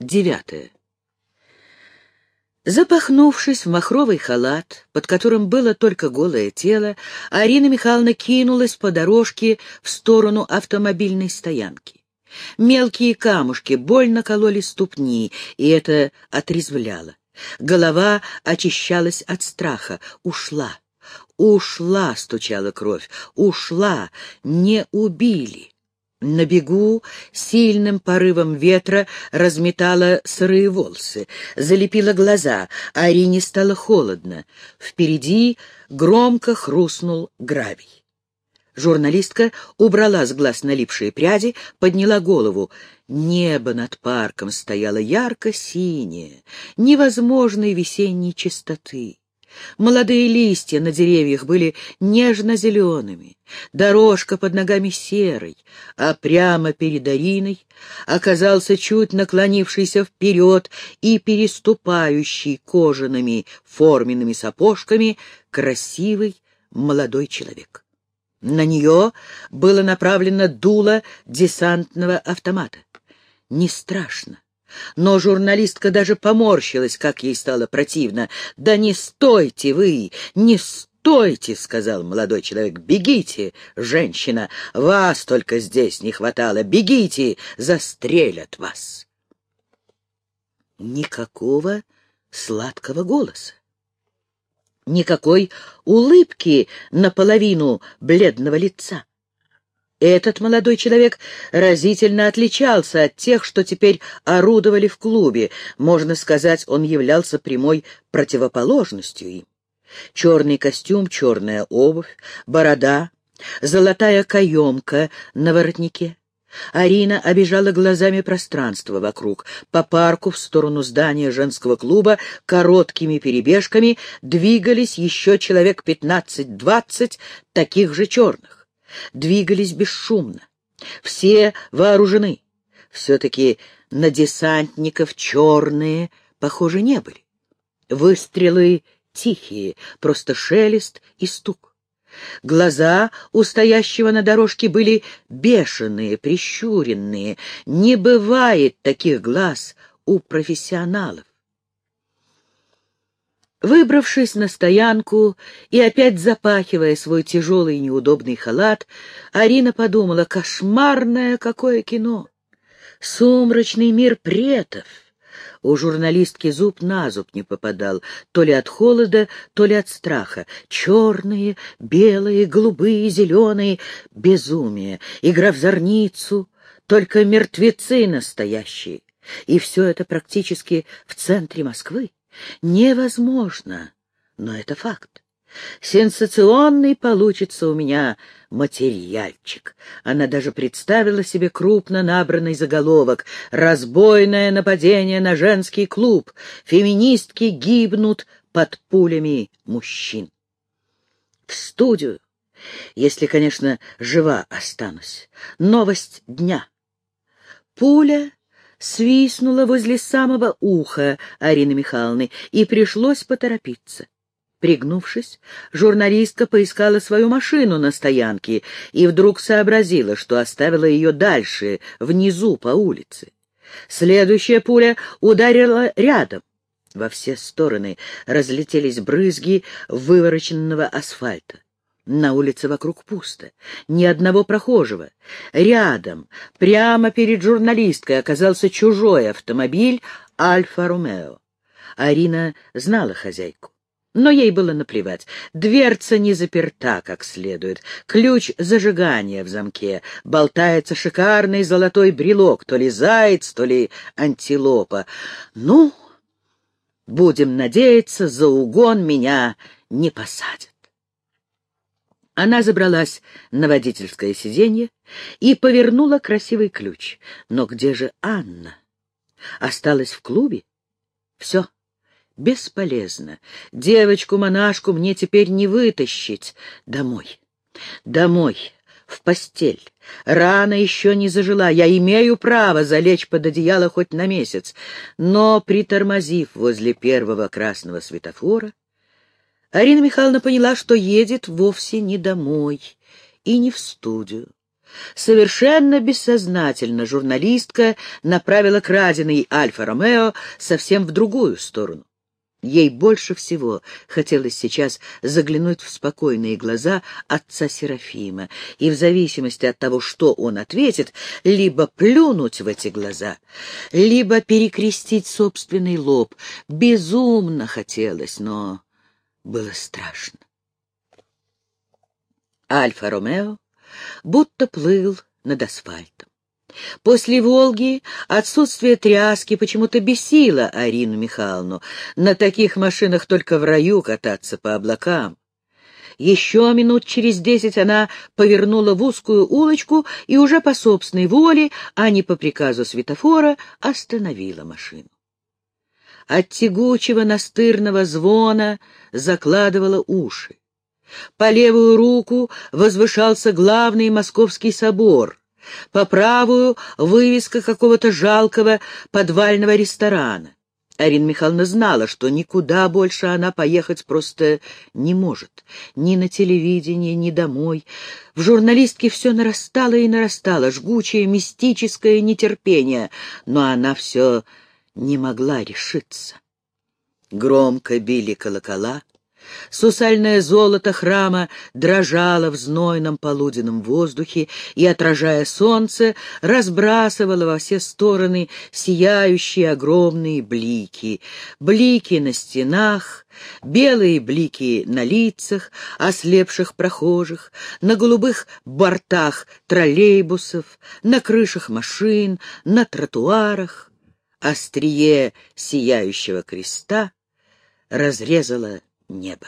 Девятое. Запахнувшись в махровый халат, под которым было только голое тело, Арина Михайловна кинулась по дорожке в сторону автомобильной стоянки. Мелкие камушки больно кололи ступни, и это отрезвляло. Голова очищалась от страха. Ушла. Ушла, стучала кровь. Ушла. Не убили. На бегу сильным порывом ветра разметала сырые волосы, залепила глаза, а Арине стало холодно. Впереди громко хрустнул гравий. Журналистка убрала с глаз налипшие пряди, подняла голову. Небо над парком стояло ярко-синее, невозможной весенней чистоты. Молодые листья на деревьях были нежно-зелеными, дорожка под ногами серой, а прямо перед Ариной оказался чуть наклонившийся вперед и переступающий кожаными форменными сапожками красивый молодой человек. На нее было направлено дуло десантного автомата. Не страшно. Но журналистка даже поморщилась, как ей стало противно. «Да не стойте вы! Не стойте!» — сказал молодой человек. «Бегите, женщина! Вас только здесь не хватало! Бегите! Застрелят вас!» Никакого сладкого голоса. Никакой улыбки наполовину бледного лица. Этот молодой человек разительно отличался от тех, что теперь орудовали в клубе. Можно сказать, он являлся прямой противоположностью им. Черный костюм, черная обувь, борода, золотая каемка на воротнике. Арина обижала глазами пространство вокруг. По парку в сторону здания женского клуба короткими перебежками двигались еще человек пятнадцать-двадцать таких же черных двигались бесшумно. Все вооружены. Все-таки на десантников черные, похоже, не были. Выстрелы тихие, просто шелест и стук. Глаза у стоящего на дорожке были бешеные, прищуренные. Не бывает таких глаз у профессионалов. Выбравшись на стоянку и опять запахивая свой тяжелый и неудобный халат, Арина подумала, кошмарное какое кино! Сумрачный мир претов! У журналистки зуб на зуб не попадал, то ли от холода, то ли от страха. Черные, белые, голубые, зеленые — безумие, игра в зорницу, только мертвецы настоящие. И все это практически в центре Москвы. Невозможно, но это факт. Сенсационный получится у меня материальчик. Она даже представила себе крупно набранный заголовок «Разбойное нападение на женский клуб. Феминистки гибнут под пулями мужчин». В студию, если, конечно, жива останусь. Новость дня. Пуля свистнула возле самого уха Арины Михайловны, и пришлось поторопиться. Пригнувшись, журналистка поискала свою машину на стоянке и вдруг сообразила, что оставила ее дальше, внизу по улице. Следующая пуля ударила рядом. Во все стороны разлетелись брызги вывороченного асфальта. На улице вокруг пусто, ни одного прохожего. Рядом, прямо перед журналисткой, оказался чужой автомобиль «Альфа-Ромео». Арина знала хозяйку. Но ей было наплевать. Дверца не заперта как следует. Ключ зажигания в замке. Болтается шикарный золотой брелок, то ли заяц, то ли антилопа. Ну, будем надеяться, за угон меня не посадят. Она забралась на водительское сиденье и повернула красивый ключ. Но где же Анна? Осталась в клубе? Все. Бесполезно. Девочку-монашку мне теперь не вытащить. Домой. Домой. В постель. Рана еще не зажила. Я имею право залечь под одеяло хоть на месяц. Но, притормозив возле первого красного светофора, Арина Михайловна поняла, что едет вовсе не домой и не в студию. Совершенно бессознательно журналистка направила краденый Альфа-Ромео совсем в другую сторону. Ей больше всего хотелось сейчас заглянуть в спокойные глаза отца Серафима и в зависимости от того, что он ответит, либо плюнуть в эти глаза, либо перекрестить собственный лоб. Безумно хотелось, но было страшно. Альфа-Ромео будто плыл над асфальтом. После «Волги» отсутствие тряски почему-то бесило Арину Михайловну. На таких машинах только в раю кататься по облакам. Еще минут через десять она повернула в узкую улочку и уже по собственной воле, а не по приказу светофора, остановила машину. От тягучего настырного звона закладывала уши. По левую руку возвышался главный московский собор, по правую — вывеска какого-то жалкого подвального ресторана. Арина Михайловна знала, что никуда больше она поехать просто не может. Ни на телевидение, ни домой. В журналистке все нарастало и нарастало, жгучее мистическое нетерпение, но она все не могла решиться. Громко били колокола, Сусальное золото храма дрожало в знойном полуденном воздухе и, отражая солнце, разбрасывало во все стороны сияющие огромные блики. Блики на стенах, белые блики на лицах ослепших прохожих, на голубых бортах троллейбусов, на крышах машин, на тротуарах. Острие сияющего креста разрезало небо.